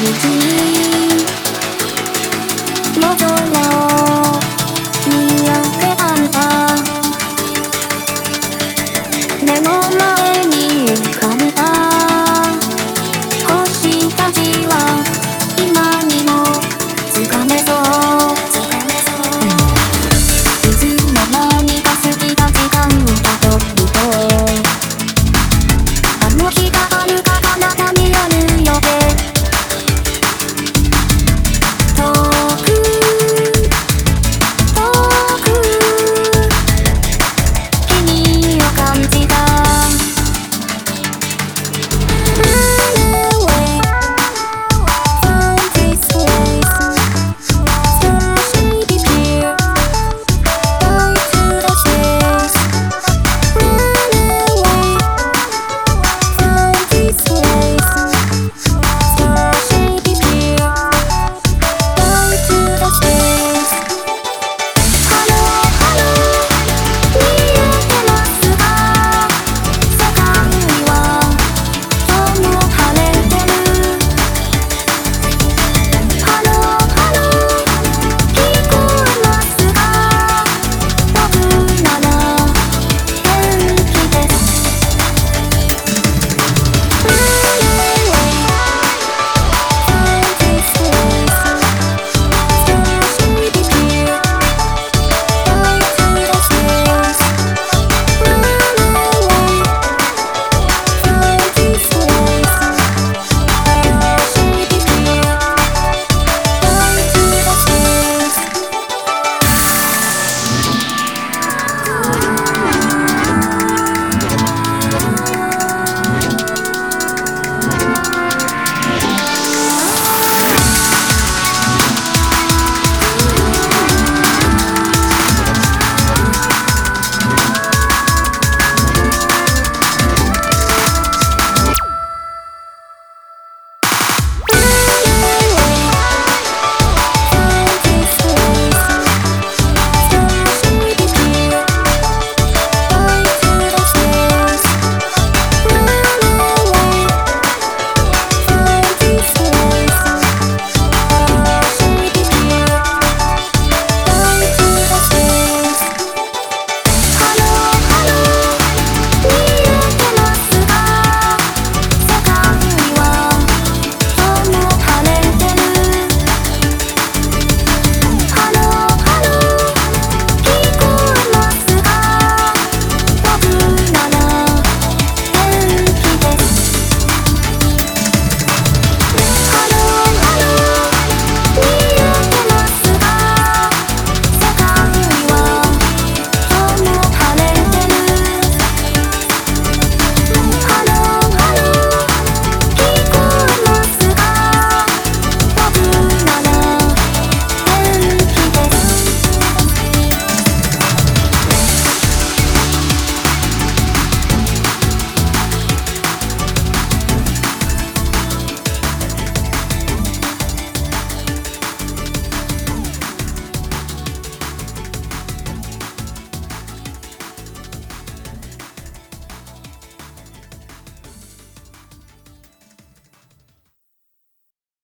you do. More now.